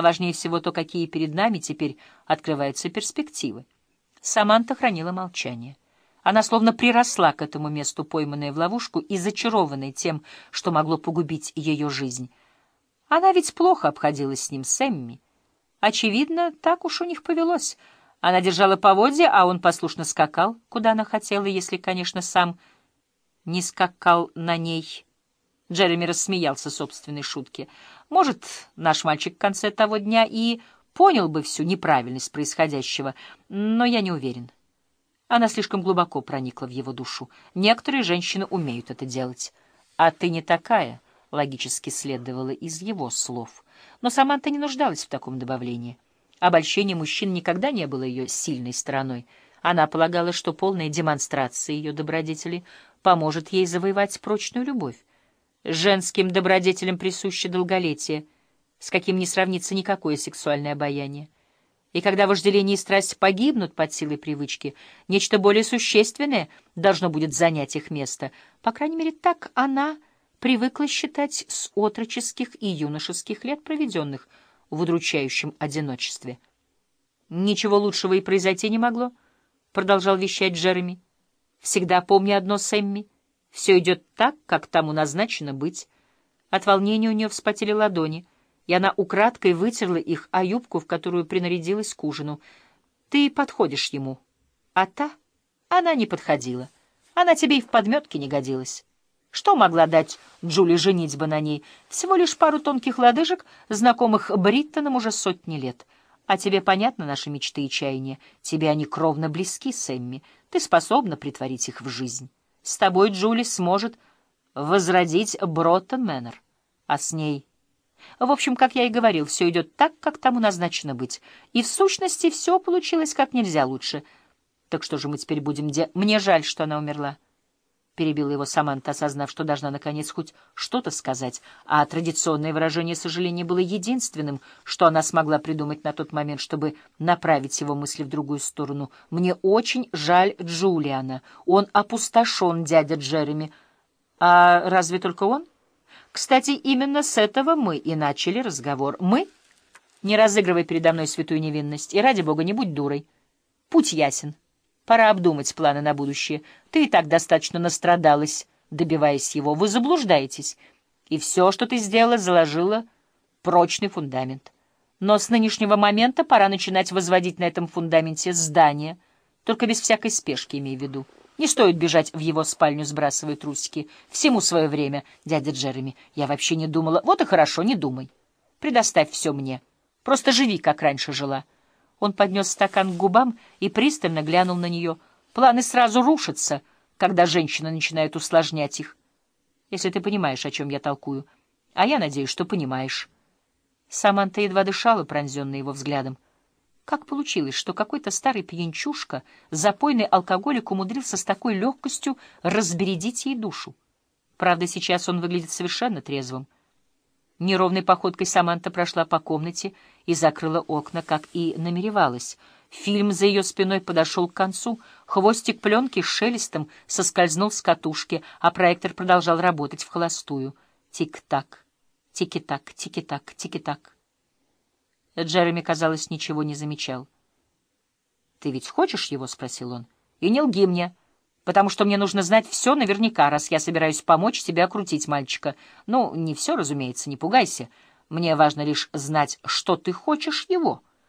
а важнее всего то, какие перед нами теперь открываются перспективы. Саманта хранила молчание. Она словно приросла к этому месту, пойманная в ловушку и зачарованная тем, что могло погубить ее жизнь. Она ведь плохо обходилась с ним, с Эмми. Очевидно, так уж у них повелось. Она держала поводья, а он послушно скакал, куда она хотела, если, конечно, сам не скакал на ней. Джереми рассмеялся собственной шутке. Может, наш мальчик в конце того дня и понял бы всю неправильность происходящего, но я не уверен. Она слишком глубоко проникла в его душу. Некоторые женщины умеют это делать. А ты не такая, логически следовало из его слов. Но Саманта не нуждалась в таком добавлении. Обольщение мужчин никогда не было ее сильной стороной. Она полагала, что полная демонстрация ее добродетели поможет ей завоевать прочную любовь. Женским добродетелям присуще долголетие, с каким не сравнится никакое сексуальное обаяние. И когда вожделение и страсть погибнут под силой привычки, нечто более существенное должно будет занять их место. По крайней мере, так она привыкла считать с отроческих и юношеских лет, проведенных в удручающем одиночестве. «Ничего лучшего и произойти не могло», — продолжал вещать Джереми. «Всегда помни одно, Сэмми». Все идет так, как тому назначено быть. От волнения у нее вспотели ладони, и она украдкой вытерла их о юбку, в которую принарядилась к ужину. Ты подходишь ему. А та? Она не подходила. Она тебе и в подметке не годилась. Что могла дать Джули женитьба на ней? Всего лишь пару тонких лодыжек, знакомых Бриттонам уже сотни лет. А тебе понятны наши мечты и чаяния? Тебе они кровно близки, Сэмми. Ты способна притворить их в жизнь. С тобой Джули сможет возродить Броттон Мэннер, а с ней... В общем, как я и говорил, все идет так, как тому назначено быть. И в сущности все получилось как нельзя лучше. Так что же мы теперь будем де... Мне жаль, что она умерла перебила его Саманта, осознав, что должна наконец хоть что-то сказать, а традиционное выражение сожаления было единственным, что она смогла придумать на тот момент, чтобы направить его мысли в другую сторону. «Мне очень жаль Джулиана. Он опустошен, дядя Джереми. А разве только он? Кстати, именно с этого мы и начали разговор. Мы? Не разыгрывай передо мной святую невинность, и, ради бога, не будь дурой. Путь ясен». Пора обдумать планы на будущее. Ты и так достаточно настрадалась, добиваясь его. Вы заблуждаетесь. И все, что ты сделала, заложила прочный фундамент. Но с нынешнего момента пора начинать возводить на этом фундаменте здание, только без всякой спешки, имей в виду. Не стоит бежать в его спальню, сбрасывая трусики. Всему свое время, дядя Джереми. Я вообще не думала. Вот и хорошо, не думай. Предоставь все мне. Просто живи, как раньше жила. Он поднес стакан к губам и пристально глянул на нее. Планы сразу рушатся, когда женщина начинает усложнять их. Если ты понимаешь, о чем я толкую. А я надеюсь, что понимаешь. Саманта едва дышала, пронзенная его взглядом. Как получилось, что какой-то старый пьянчушка, запойный алкоголик, умудрился с такой легкостью разбередить ей душу? Правда, сейчас он выглядит совершенно трезвым. Неровной походкой Саманта прошла по комнате и закрыла окна, как и намеревалась. Фильм за ее спиной подошел к концу, хвостик пленки с шелестом соскользнул с катушки, а проектор продолжал работать в холостую. Тик-так, тики-так, тики-так, тики-так. Джереми, казалось, ничего не замечал. — Ты ведь хочешь его? — спросил он. — И не лги мне. — потому что мне нужно знать все наверняка, раз я собираюсь помочь тебе окрутить мальчика. Ну, не все, разумеется, не пугайся. Мне важно лишь знать, что ты хочешь его».